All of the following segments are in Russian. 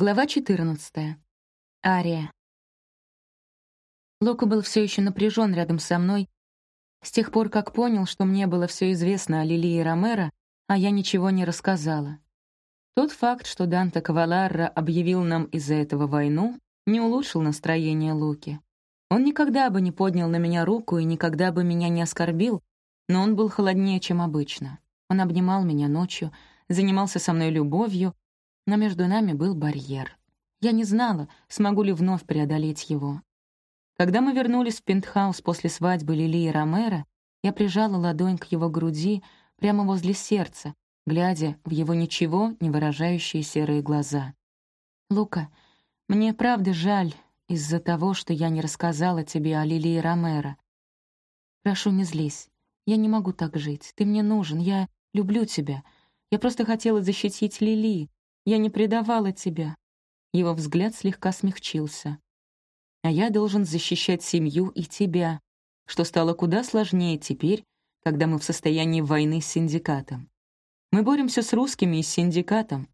Глава 14. Ария. Лука был все еще напряжен рядом со мной, с тех пор, как понял, что мне было все известно о Лилии Ромеро, а я ничего не рассказала. Тот факт, что Данте Каваларра объявил нам из-за этого войну, не улучшил настроение Луки. Он никогда бы не поднял на меня руку и никогда бы меня не оскорбил, но он был холоднее, чем обычно. Он обнимал меня ночью, занимался со мной любовью, но между нами был барьер. Я не знала, смогу ли вновь преодолеть его. Когда мы вернулись в пентхаус после свадьбы Лилии Ромеро, я прижала ладонь к его груди прямо возле сердца, глядя в его ничего не выражающие серые глаза. «Лука, мне правда жаль из-за того, что я не рассказала тебе о Лилии Ромеро. Прошу, не злись. Я не могу так жить. Ты мне нужен. Я люблю тебя. Я просто хотела защитить Лили. Я не предавала тебя». Его взгляд слегка смягчился. «А я должен защищать семью и тебя, что стало куда сложнее теперь, когда мы в состоянии войны с синдикатом. Мы боремся с русскими и с синдикатом.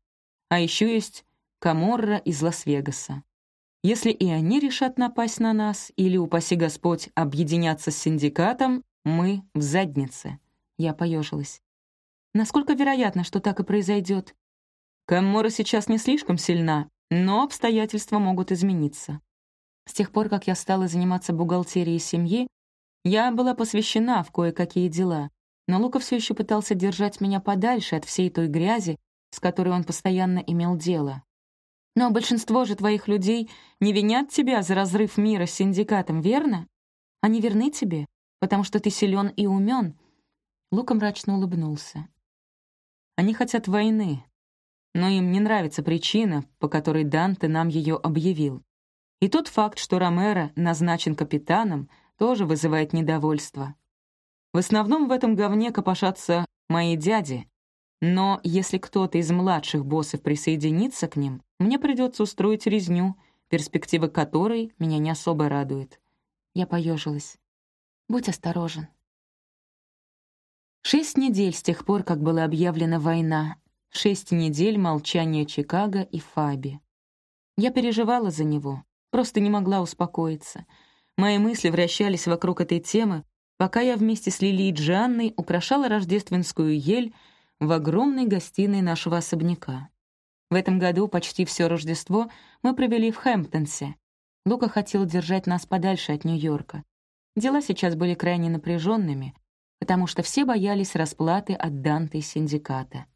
А еще есть Каморра из Лас-Вегаса. Если и они решат напасть на нас, или, упаси Господь, объединяться с синдикатом, мы в заднице. Я поежилась. Насколько вероятно, что так и произойдет? Каммора сейчас не слишком сильна, но обстоятельства могут измениться. С тех пор, как я стала заниматься бухгалтерией семьи, я была посвящена в кое-какие дела, но Лука все еще пытался держать меня подальше от всей той грязи, с которой он постоянно имел дело. Но большинство же твоих людей не винят тебя за разрыв мира с синдикатом, верно? Они верны тебе, потому что ты силен и умен. Лука мрачно улыбнулся. Они хотят войны, но им не нравится причина, по которой Данте нам ее объявил. И тот факт, что Ромеро назначен капитаном, тоже вызывает недовольство. В основном в этом говне копошатся мои дяди, но если кто-то из младших боссов присоединится к ним, мне придется устроить резню, перспектива которой меня не особо радует. Я поежилась. Будь осторожен. Шесть недель с тех пор, как была объявлена война, Шесть недель молчания Чикаго и Фаби. Я переживала за него, просто не могла успокоиться. Мои мысли вращались вокруг этой темы, пока я вместе с Лилией Джанной украшала рождественскую ель в огромной гостиной нашего особняка. В этом году почти все Рождество мы провели в Хэмптонсе. Лука хотел держать нас подальше от Нью-Йорка. Дела сейчас были крайне напряженными, потому что все боялись расплаты от Данте и синдиката.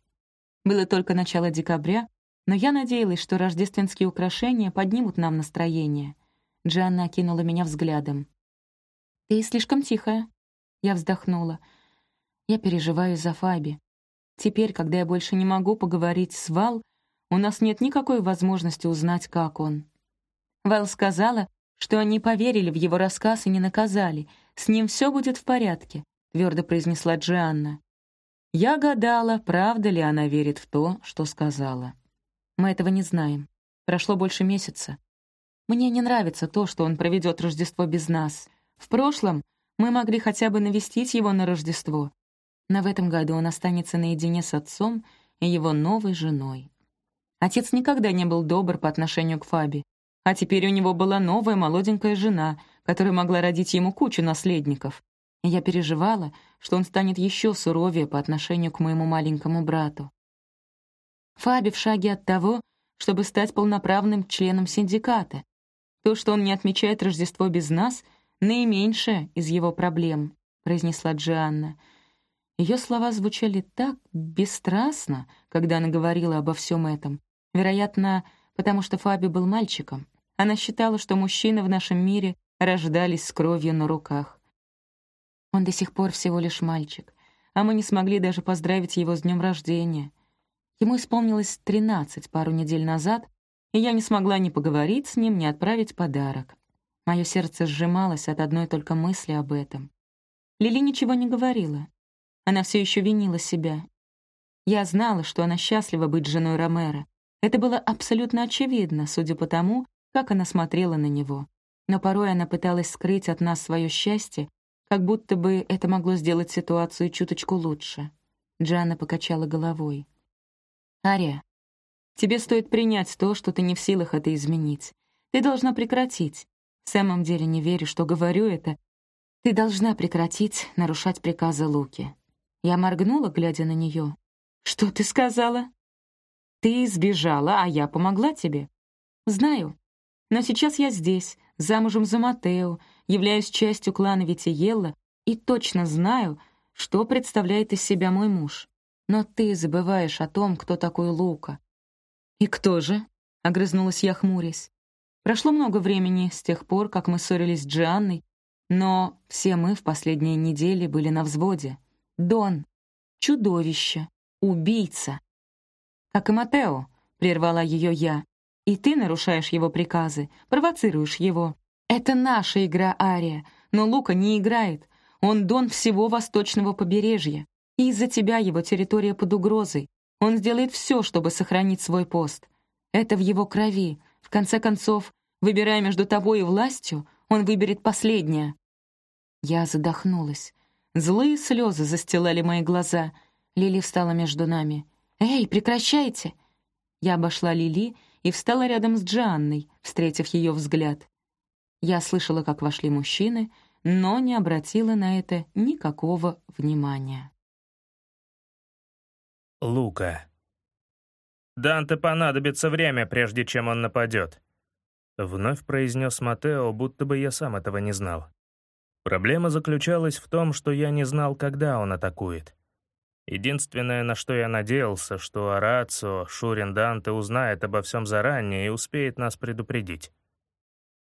Было только начало декабря, но я надеялась, что рождественские украшения поднимут нам настроение. Джанна окинула меня взглядом. «Ты слишком тихая». Я вздохнула. Я переживаю за Фаби. Теперь, когда я больше не могу поговорить с Вал, у нас нет никакой возможности узнать, как он. Вал сказала, что они поверили в его рассказ и не наказали. С ним все будет в порядке, твердо произнесла Джианна. Я гадала, правда ли она верит в то, что сказала. Мы этого не знаем. Прошло больше месяца. Мне не нравится то, что он проведет Рождество без нас. В прошлом мы могли хотя бы навестить его на Рождество. Но в этом году он останется наедине с отцом и его новой женой. Отец никогда не был добр по отношению к Фаби, а теперь у него была новая молоденькая жена, которая могла родить ему кучу наследников. И я переживала, что он станет еще суровее по отношению к моему маленькому брату. Фаби в шаге от того, чтобы стать полноправным членом синдиката. То, что он не отмечает Рождество без нас, наименьшее из его проблем, произнесла Джианна. Ее слова звучали так бесстрастно, когда она говорила обо всем этом. Вероятно, потому что Фаби был мальчиком. Она считала, что мужчины в нашем мире рождались с кровью на руках. Он до сих пор всего лишь мальчик, а мы не смогли даже поздравить его с днем рождения. Ему исполнилось тринадцать пару недель назад, и я не смогла ни поговорить с ним, ни отправить подарок. Мое сердце сжималось от одной только мысли об этом. Лили ничего не говорила. Она все еще винила себя. Я знала, что она счастлива быть женой Ромера. Это было абсолютно очевидно, судя по тому, как она смотрела на него. Но порой она пыталась скрыть от нас свое счастье как будто бы это могло сделать ситуацию чуточку лучше. Джанна покачала головой. «Ария, Тебе стоит принять то, что ты не в силах это изменить. Ты должна прекратить. В самом деле не верю, что говорю это. Ты должна прекратить нарушать приказы Луки. Я моргнула, глядя на нее. «Что ты сказала?» «Ты сбежала, а я помогла тебе». «Знаю. Но сейчас я здесь, замужем за Матео, являюсь частью клана Витиелла и точно знаю, что представляет из себя мой муж. Но ты забываешь о том, кто такой Лука». «И кто же?» — огрызнулась я, хмурясь. Прошло много времени с тех пор, как мы ссорились с Джианной, но все мы в последние недели были на взводе. Дон — чудовище, убийца. «Как и Матео», — прервала ее я, «и ты нарушаешь его приказы, провоцируешь его. Это наша игра, Ария, но Лука не играет. Он Дон всего восточного побережья, и из-за тебя его территория под угрозой. Он сделает все, чтобы сохранить свой пост. Это в его крови. В конце концов, выбирая между тобой и властью, он выберет последнее». Я задохнулась. Злые слезы застилали мои глаза. Лили встала между нами. «Эй, прекращайте!» Я обошла Лили и встала рядом с Джанной, встретив ее взгляд. Я слышала, как вошли мужчины, но не обратила на это никакого внимания. Лука. «Данте понадобится время, прежде чем он нападет», — вновь произнес Матео, будто бы я сам этого не знал. Проблема заключалась в том, что я не знал, когда он атакует. Единственное, на что я надеялся, что Арацио, Шурин Данте узнает обо всем заранее и успеет нас предупредить.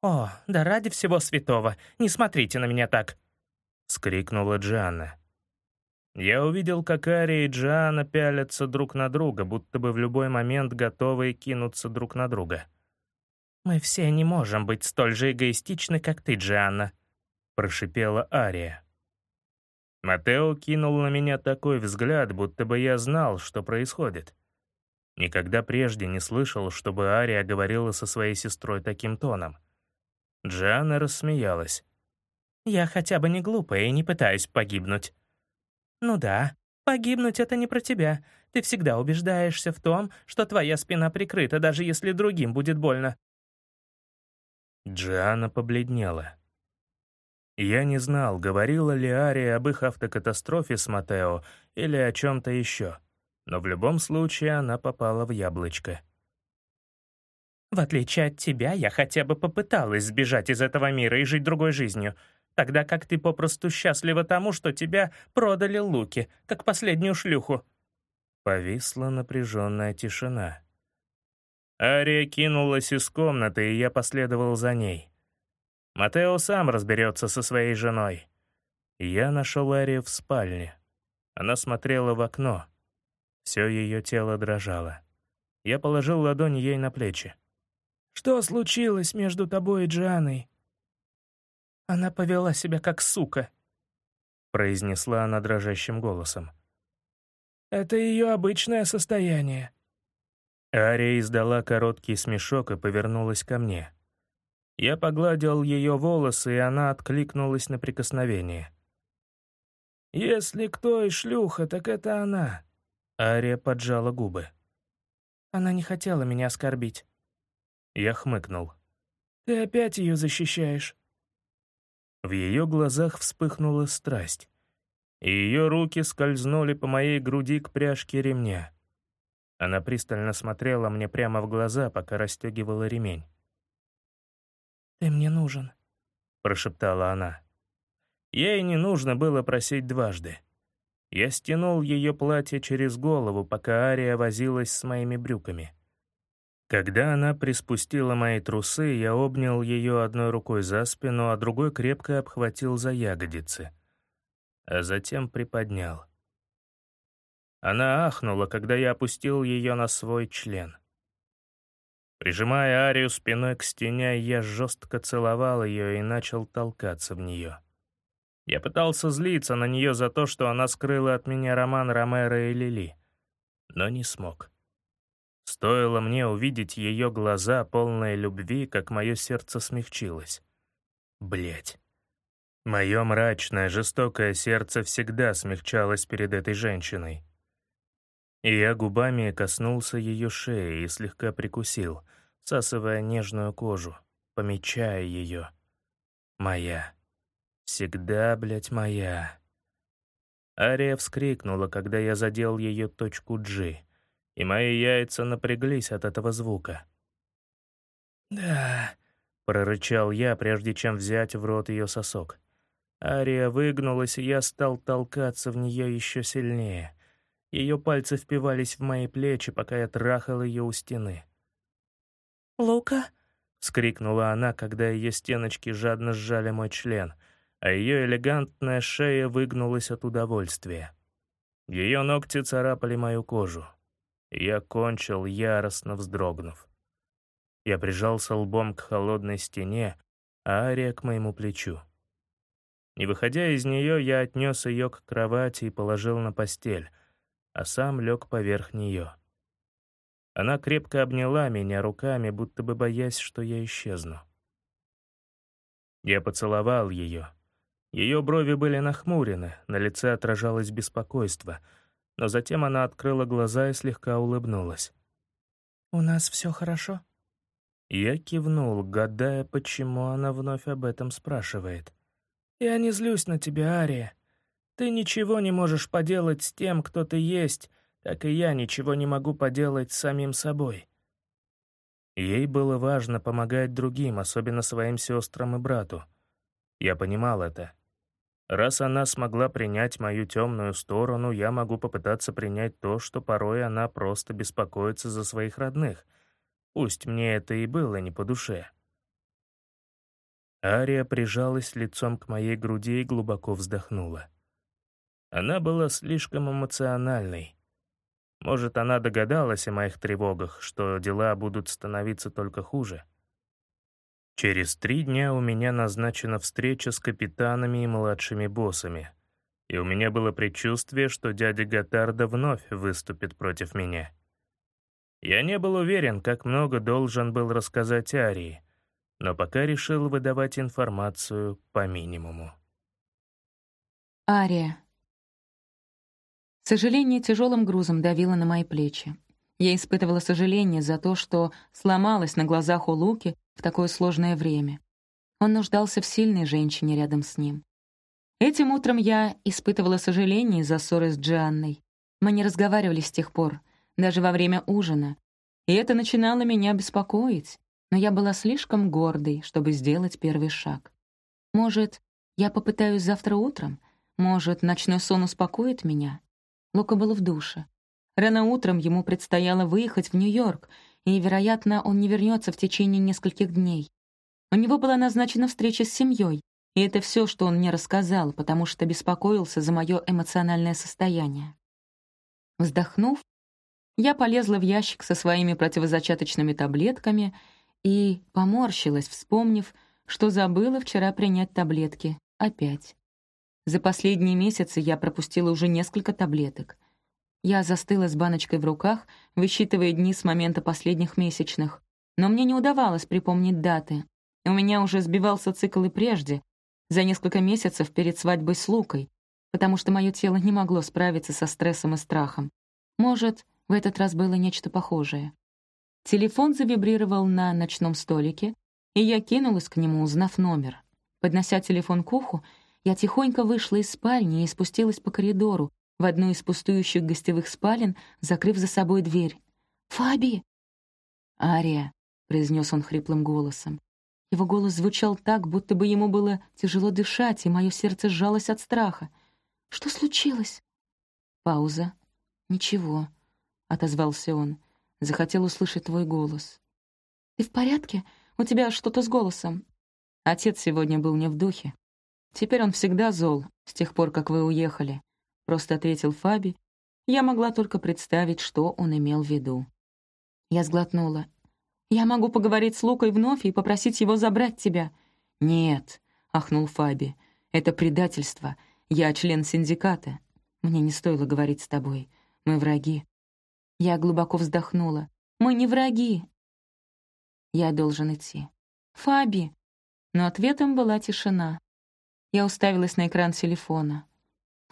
«О, да ради всего святого, не смотрите на меня так!» — скрикнула Джанна. Я увидел, как Ария и Джиана пялятся друг на друга, будто бы в любой момент готовые кинуться друг на друга. «Мы все не можем быть столь же эгоистичны, как ты, Джианна», — прошипела Ария. Матео кинул на меня такой взгляд, будто бы я знал, что происходит. Никогда прежде не слышал, чтобы Ария говорила со своей сестрой таким тоном. Джиана рассмеялась. «Я хотя бы не глупая и не пытаюсь погибнуть. «Ну да, погибнуть — это не про тебя. Ты всегда убеждаешься в том, что твоя спина прикрыта, даже если другим будет больно». Джиана побледнела. Я не знал, говорила ли Ария об их автокатастрофе с Матео или о чем-то еще, но в любом случае она попала в яблочко. «В отличие от тебя, я хотя бы попыталась сбежать из этого мира и жить другой жизнью тогда как ты попросту счастлива тому, что тебя продали Луки, как последнюю шлюху». Повисла напряженная тишина. Ария кинулась из комнаты, и я последовал за ней. Матео сам разберется со своей женой. Я нашел Арию в спальне. Она смотрела в окно. Все ее тело дрожало. Я положил ладонь ей на плечи. «Что случилось между тобой и Джаной?» Она повела себя как сука», — произнесла она дрожащим голосом. «Это ее обычное состояние». Ария издала короткий смешок и повернулась ко мне. Я погладил ее волосы, и она откликнулась на прикосновение. «Если кто и шлюха, так это она». Ария поджала губы. «Она не хотела меня оскорбить». Я хмыкнул. «Ты опять ее защищаешь?» В ее глазах вспыхнула страсть, и ее руки скользнули по моей груди к пряжке ремня. Она пристально смотрела мне прямо в глаза, пока расстегивала ремень. «Ты мне нужен», — прошептала она. Ей не нужно было просить дважды. Я стянул ее платье через голову, пока Ария возилась с моими брюками. Когда она приспустила мои трусы, я обнял ее одной рукой за спину, а другой крепко обхватил за ягодицы, а затем приподнял. Она ахнула, когда я опустил ее на свой член. Прижимая Арию спиной к стене, я жестко целовал ее и начал толкаться в нее. Я пытался злиться на нее за то, что она скрыла от меня роман Ромеро и Лили, но не смог. Стоило мне увидеть ее глаза, полные любви, как мое сердце смягчилось. Блять. Мое мрачное, жестокое сердце всегда смягчалось перед этой женщиной. И я губами коснулся ее шеи и слегка прикусил, всасывая нежную кожу, помечая ее. Моя. Всегда, блядь, моя. Ария вскрикнула, когда я задел ее точку G, и мои яйца напряглись от этого звука. «Да», — прорычал я, прежде чем взять в рот ее сосок. Ария выгнулась, и я стал толкаться в нее еще сильнее. Ее пальцы впивались в мои плечи, пока я трахал ее у стены. «Лука?» — вскрикнула она, когда ее стеночки жадно сжали мой член, а ее элегантная шея выгнулась от удовольствия. Ее ногти царапали мою кожу. Я кончил, яростно вздрогнув. Я прижался лбом к холодной стене, а Ария к моему плечу. Не выходя из нее, я отнес ее к кровати и положил на постель, а сам лег поверх нее. Она крепко обняла меня руками, будто бы боясь, что я исчезну. Я поцеловал ее. Ее брови были нахмурены, на лице отражалось беспокойство, но затем она открыла глаза и слегка улыбнулась. «У нас все хорошо?» Я кивнул, гадая, почему она вновь об этом спрашивает. «Я не злюсь на тебя, Ария. Ты ничего не можешь поделать с тем, кто ты есть, так и я ничего не могу поделать с самим собой». Ей было важно помогать другим, особенно своим сестрам и брату. Я понимал это. Раз она смогла принять мою темную сторону, я могу попытаться принять то, что порой она просто беспокоится за своих родных. Пусть мне это и было не по душе. Ария прижалась лицом к моей груди и глубоко вздохнула. Она была слишком эмоциональной. Может, она догадалась о моих тревогах, что дела будут становиться только хуже. Через три дня у меня назначена встреча с капитанами и младшими боссами, и у меня было предчувствие, что дядя Гатарда вновь выступит против меня. Я не был уверен, как много должен был рассказать Арии, но пока решил выдавать информацию по минимуму. Ария. Сожаление тяжелым грузом давило на мои плечи. Я испытывала сожаление за то, что сломалась на глазах у Луки в такое сложное время. Он нуждался в сильной женщине рядом с ним. Этим утром я испытывала сожаление из-за ссоры с Джианной. Мы не разговаривали с тех пор, даже во время ужина. И это начинало меня беспокоить, но я была слишком гордой, чтобы сделать первый шаг. Может, я попытаюсь завтра утром? Может, ночной сон успокоит меня? Лука был в душе. Рано утром ему предстояло выехать в Нью-Йорк, и, вероятно, он не вернется в течение нескольких дней. У него была назначена встреча с семьей, и это все, что он мне рассказал, потому что беспокоился за мое эмоциональное состояние. Вздохнув, я полезла в ящик со своими противозачаточными таблетками и поморщилась, вспомнив, что забыла вчера принять таблетки. Опять. За последние месяцы я пропустила уже несколько таблеток. Я застыла с баночкой в руках, высчитывая дни с момента последних месячных. Но мне не удавалось припомнить даты. У меня уже сбивался цикл и прежде, за несколько месяцев перед свадьбой с Лукой, потому что мое тело не могло справиться со стрессом и страхом. Может, в этот раз было нечто похожее. Телефон завибрировал на ночном столике, и я кинулась к нему, узнав номер. Поднося телефон к уху, я тихонько вышла из спальни и спустилась по коридору, в одну из пустующих гостевых спален, закрыв за собой дверь. «Фаби!» «Ария», — произнес он хриплым голосом. Его голос звучал так, будто бы ему было тяжело дышать, и мое сердце сжалось от страха. «Что случилось?» Пауза. «Ничего», — отозвался он. Захотел услышать твой голос. «Ты в порядке? У тебя что-то с голосом?» Отец сегодня был не в духе. Теперь он всегда зол, с тех пор, как вы уехали», — просто ответил Фаби. Я могла только представить, что он имел в виду. Я сглотнула. «Я могу поговорить с Лукой вновь и попросить его забрать тебя». «Нет», — ахнул Фаби, — «это предательство. Я член синдиката. Мне не стоило говорить с тобой. Мы враги». Я глубоко вздохнула. «Мы не враги». «Я должен идти». «Фаби!» Но ответом была тишина. Я уставилась на экран телефона.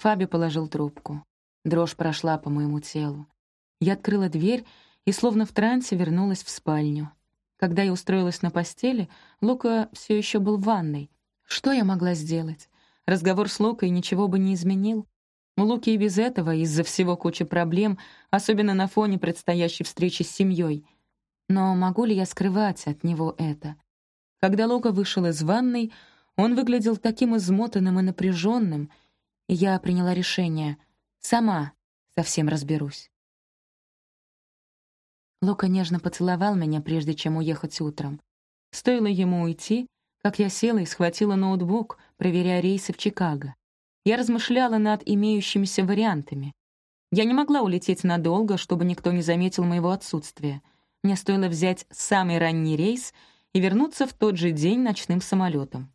Фаби положил трубку. Дрожь прошла по моему телу. Я открыла дверь и, словно в трансе, вернулась в спальню. Когда я устроилась на постели, Лука все еще был в ванной. Что я могла сделать? Разговор с Лукой ничего бы не изменил. У Луки и без этого, из-за всего кучи проблем, особенно на фоне предстоящей встречи с семьей. Но могу ли я скрывать от него это? Когда Лука вышел из ванной, он выглядел таким измотанным и напряженным, я приняла решение. Сама совсем разберусь. Лука нежно поцеловал меня, прежде чем уехать утром. Стоило ему уйти, как я села и схватила ноутбук, проверяя рейсы в Чикаго. Я размышляла над имеющимися вариантами. Я не могла улететь надолго, чтобы никто не заметил моего отсутствия. Мне стоило взять самый ранний рейс и вернуться в тот же день ночным самолетом.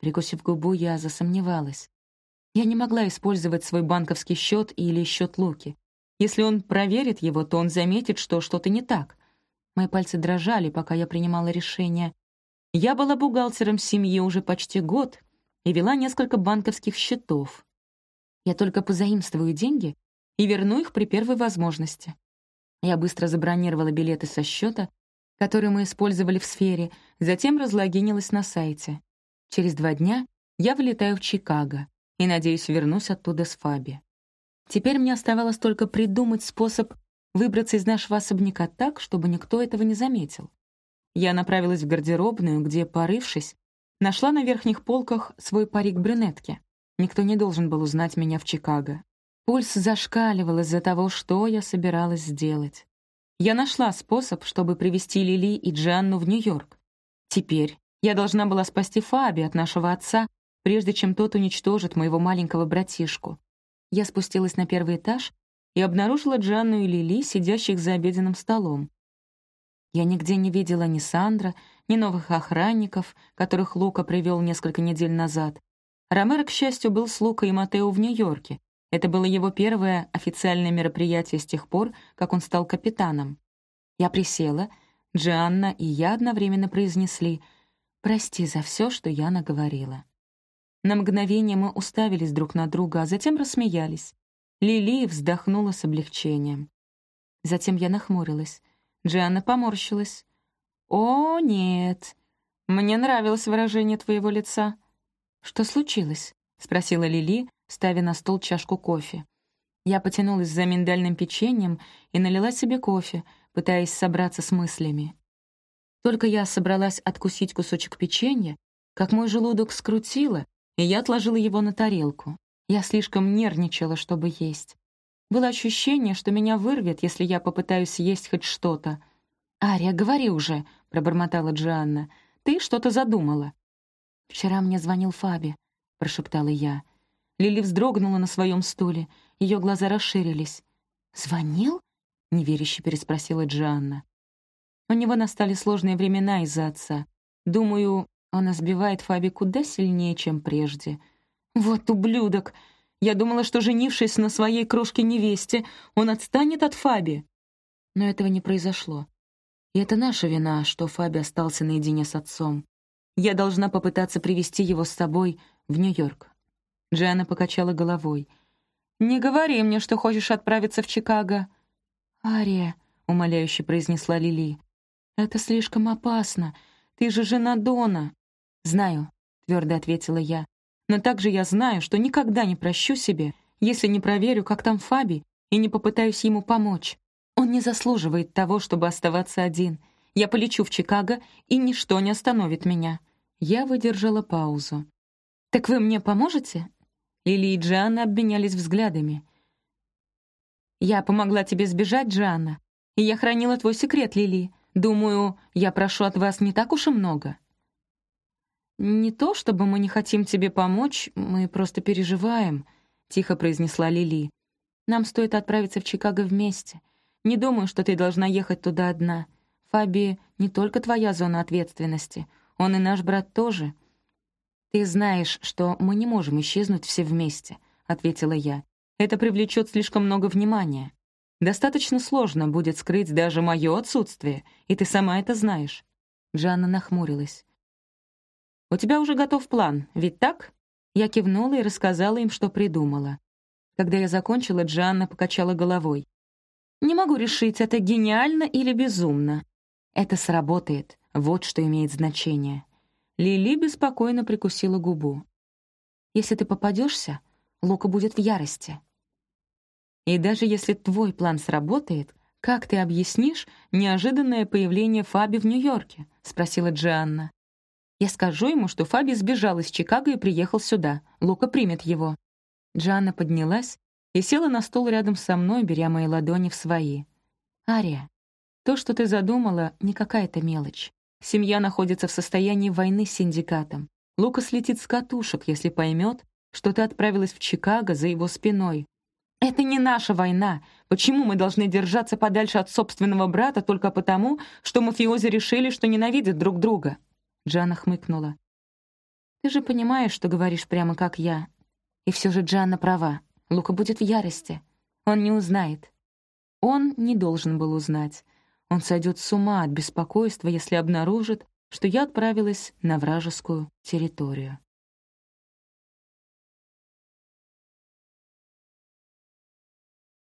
Прикусив губу, я засомневалась. Я не могла использовать свой банковский счет или счет Луки. Если он проверит его, то он заметит, что что-то не так. Мои пальцы дрожали, пока я принимала решение. Я была бухгалтером семьи уже почти год и вела несколько банковских счетов. Я только позаимствую деньги и верну их при первой возможности. Я быстро забронировала билеты со счета, которые мы использовали в сфере, затем разлогинилась на сайте. Через два дня я вылетаю в Чикаго и, надеюсь, вернусь оттуда с Фаби. Теперь мне оставалось только придумать способ выбраться из нашего особняка так, чтобы никто этого не заметил. Я направилась в гардеробную, где, порывшись, нашла на верхних полках свой парик брюнетки. Никто не должен был узнать меня в Чикаго. Пульс зашкаливал из-за того, что я собиралась сделать. Я нашла способ, чтобы привести Лили и Джанну в Нью-Йорк. Теперь я должна была спасти Фаби от нашего отца, прежде чем тот уничтожит моего маленького братишку. Я спустилась на первый этаж и обнаружила Джанну и Лили, сидящих за обеденным столом. Я нигде не видела ни Сандра, ни новых охранников, которых Лука привел несколько недель назад. Ромеро, к счастью, был с Лукой и Матео в Нью-Йорке. Это было его первое официальное мероприятие с тех пор, как он стал капитаном. Я присела, Джанна и я одновременно произнесли «Прости за все, что я наговорила». На мгновение мы уставились друг на друга, а затем рассмеялись. Лили вздохнула с облегчением. Затем я нахмурилась. Джианна поморщилась. «О, нет. Мне нравилось выражение твоего лица». «Что случилось?» — спросила Лили, ставя на стол чашку кофе. Я потянулась за миндальным печеньем и налила себе кофе, пытаясь собраться с мыслями. Только я собралась откусить кусочек печенья, как мой желудок скрутило, и я отложила его на тарелку. Я слишком нервничала, чтобы есть. Было ощущение, что меня вырвет, если я попытаюсь есть хоть что-то. «Ария, говори уже», — пробормотала Джианна. «Ты что-то задумала». «Вчера мне звонил Фаби», — прошептала я. Лили вздрогнула на своем стуле. Ее глаза расширились. «Звонил?» — неверяще переспросила Джианна. У него настали сложные времена из-за отца. Думаю, она сбивает Фаби куда сильнее, чем прежде. «Вот ублюдок! Я думала, что, женившись на своей крошке-невесте, он отстанет от Фаби». Но этого не произошло. И это наша вина, что Фаби остался наедине с отцом. Я должна попытаться привести его с собой в Нью-Йорк. Джианна покачала головой. «Не говори мне, что хочешь отправиться в Чикаго». «Ария», — умоляюще произнесла Лили, — «это слишком опасно. Ты же жена Дона». «Знаю», — твердо ответила я. «Но также я знаю, что никогда не прощу себе, если не проверю, как там Фаби, и не попытаюсь ему помочь. Он не заслуживает того, чтобы оставаться один. Я полечу в Чикаго, и ничто не остановит меня». Я выдержала паузу. «Так вы мне поможете?» Лили и Джианна обменялись взглядами. «Я помогла тебе сбежать, Джианна, и я хранила твой секрет, Лили. Думаю, я прошу от вас не так уж и много». «Не то, чтобы мы не хотим тебе помочь, мы просто переживаем», — тихо произнесла Лили. «Нам стоит отправиться в Чикаго вместе. Не думаю, что ты должна ехать туда одна. Фаби не только твоя зона ответственности, он и наш брат тоже». «Ты знаешь, что мы не можем исчезнуть все вместе», — ответила я. «Это привлечет слишком много внимания. Достаточно сложно будет скрыть даже мое отсутствие, и ты сама это знаешь». Джанна нахмурилась. «У тебя уже готов план, ведь так?» Я кивнула и рассказала им, что придумала. Когда я закончила, Джанна покачала головой. Не могу решить, это гениально или безумно. Это сработает, вот что имеет значение. Лили беспокойно прикусила губу. Если ты попадешься, Лука будет в ярости. И даже если твой план сработает, как ты объяснишь неожиданное появление Фаби в Нью-Йорке? — спросила Джианна. Я скажу ему, что Фаби сбежал из Чикаго и приехал сюда. Лука примет его. Джанна поднялась и села на стол рядом со мной, беря мои ладони в свои. «Ария, то, что ты задумала, не какая-то мелочь. Семья находится в состоянии войны с синдикатом. Лука слетит с катушек, если поймет, что ты отправилась в Чикаго за его спиной. Это не наша война. Почему мы должны держаться подальше от собственного брата только потому, что мафиози решили, что ненавидят друг друга?» Джанна хмыкнула. «Ты же понимаешь, что говоришь прямо как я. И все же Джанна права. Лука будет в ярости. Он не узнает. Он не должен был узнать. Он сойдет с ума от беспокойства, если обнаружит, что я отправилась на вражескую территорию.